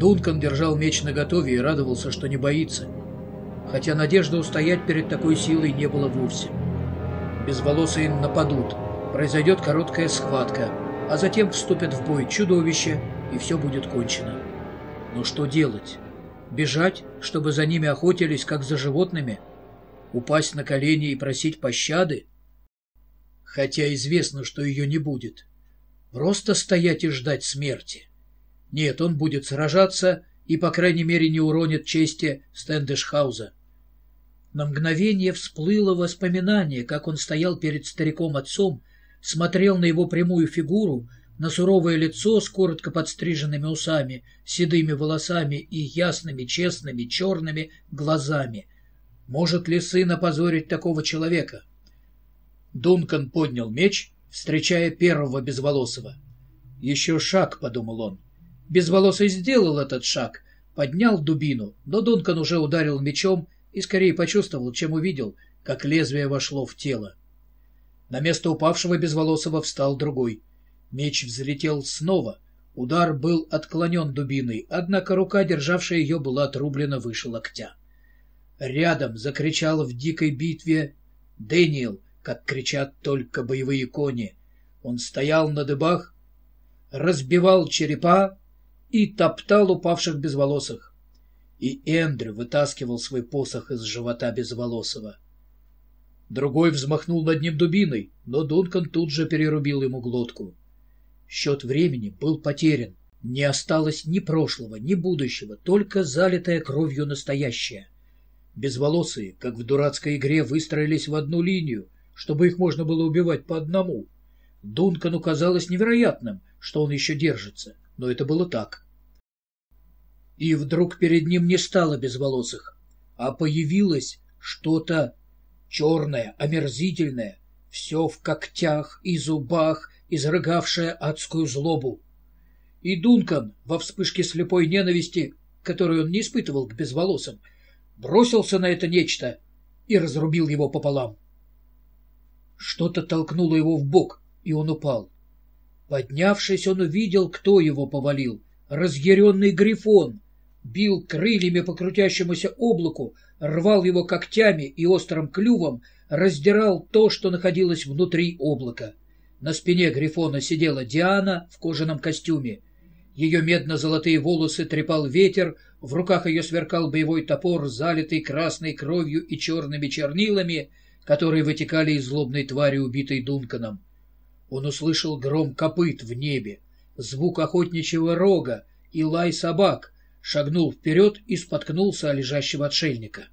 Дункан держал меч наготове и радовался, что не боится, хотя надежды устоять перед такой силой не было вовсе. Безволосые нападут, произойдет короткая схватка, а затем вступят в бой чудовище, и все будет кончено. Но что делать? Бежать, чтобы за ними охотились, как за животными? Упасть на колени и просить пощады? Хотя известно, что ее не будет. Просто стоять и ждать смерти. Нет, он будет сражаться и, по крайней мере, не уронит чести Стэндешхауза. На мгновение всплыло воспоминание, как он стоял перед стариком-отцом, смотрел на его прямую фигуру, на суровое лицо с коротко подстриженными усами, седыми волосами и ясными, честными, черными глазами. Может ли сын опозорить такого человека? Дункан поднял меч, встречая первого безволосого. «Еще шаг», — подумал он. Безволосый сделал этот шаг, поднял дубину, но Дункан уже ударил мечом и скорее почувствовал, чем увидел, как лезвие вошло в тело. На место упавшего безволосого встал другой. Меч взлетел снова. Удар был отклонен дубиной, однако рука, державшая ее, была отрублена выше локтя. Рядом закричал в дикой битве Дэниел, как кричат только боевые кони. Он стоял на дыбах, разбивал черепа и топтал упавших безволосых. И Эндрю вытаскивал свой посох из живота безволосого. Другой взмахнул над ним дубиной, но Дункан тут же перерубил ему глотку. Счет времени был потерян. Не осталось ни прошлого, ни будущего, только залитое кровью настоящее. Безволосые, как в дурацкой игре, выстроились в одну линию, чтобы их можно было убивать по одному. Дункану казалось невероятным, что он еще держится, но это было так. И вдруг перед ним не стало безволосых, а появилось что-то черное, омерзительное, все в когтях и зубах, изрыгавшее адскую злобу. И Дункан, во вспышке слепой ненависти, которую он не испытывал к безволосым, бросился на это нечто и разрубил его пополам. Что-то толкнуло его в бок, и он упал. Поднявшись, он увидел, кто его повалил. Разъяренный грифон бил крыльями по крутящемуся облаку, рвал его когтями и острым клювом раздирал то, что находилось внутри облака. На спине Грифона сидела Диана в кожаном костюме. Ее медно-золотые волосы трепал ветер, в руках ее сверкал боевой топор, залитый красной кровью и черными чернилами, которые вытекали из злобной твари, убитой Дунканом. Он услышал гром копыт в небе, звук охотничьего рога и лай собак — шагнул вперед и споткнулся о лежащего отшельника.